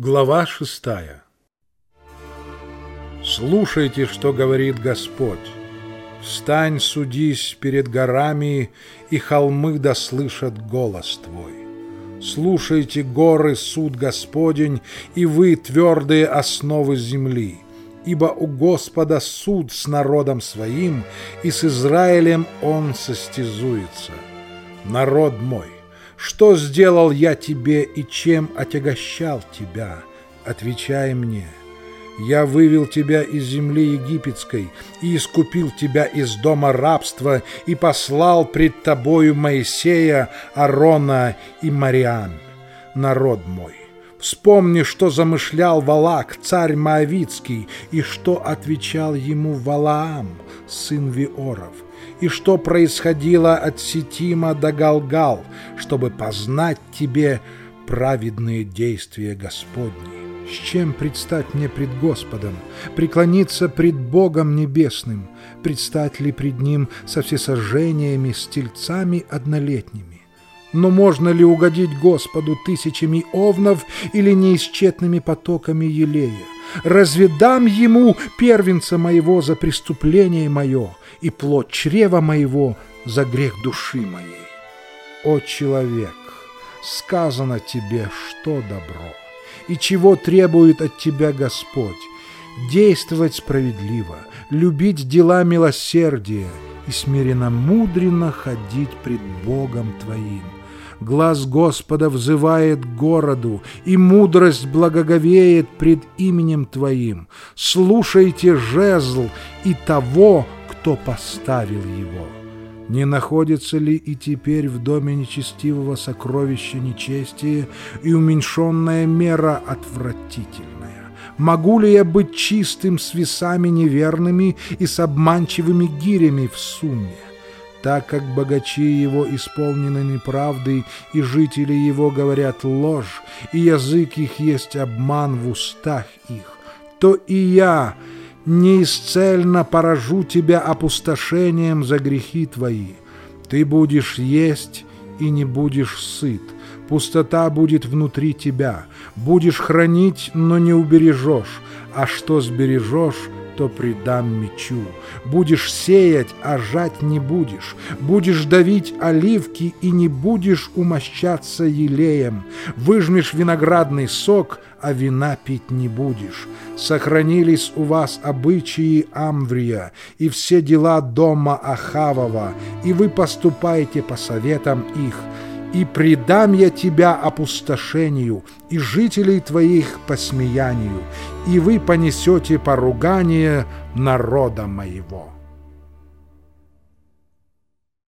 Глава шестая Слушайте, что говорит Господь. Встань, судись перед горами, и холмы дослышат голос Твой. Слушайте, горы, суд Господень, и вы, твердые основы земли. Ибо у Господа суд с народом своим, и с Израилем Он состязуется. Народ мой, что сделал я тебе и чем отягощал тебя? Отвечай мне. Я вывел тебя из земли египетской и искупил тебя из дома рабства и послал пред тобою Моисея, Арона и Мариан, народ мой. Вспомни, что замышлял Валак, царь Моавицкий, и что отвечал ему Валаам, сын Виоров – и что происходило от Ситима до Галгал, чтобы познать тебе праведные действия Господни. С чем предстать мне пред Господом, преклониться пред Богом Небесным, предстать ли пред Ним со всесожжениями, с тельцами однолетними? Но можно ли угодить Господу тысячами овнов или неисчетными потоками елея? Разве дам Ему первенца моего за преступление мое, и плод чрева моего за грех души моей. О человек, сказано тебе, что добро, и чего требует от тебя Господь, действовать справедливо, любить дела милосердия и смиренно мудренно ходить пред Богом твоим. Глаз Господа взывает к городу, и мудрость благоговеет пред именем Твоим. Слушайте жезл и того, кто поставил его. Не находится ли и теперь в доме нечестивого сокровища нечестие и уменьшенная мера отвратительная? Могу ли я быть чистым с весами неверными и с обманчивыми гирями в сумме? Так как богачи его исполнены неправдой, и жители его говорят ложь, и язык их есть обман в устах их, то и я неисцельно поражу тебя опустошением за грехи твои. Ты будешь есть и не будешь сыт. Пустота будет внутри тебя. Будешь хранить, но не убережешь. А что сбережешь, то предам мечу. Будешь сеять, а жать не будешь. Будешь давить оливки и не будешь умощаться елеем. Выжмешь виноградный сок, а вина пить не будешь. Сохранились у вас обычаи Амврия и все дела дома Ахавова, и вы поступаете по советам их и предам я тебя опустошению, и жителей твоих посмеянию, и вы понесете поругание народа моего».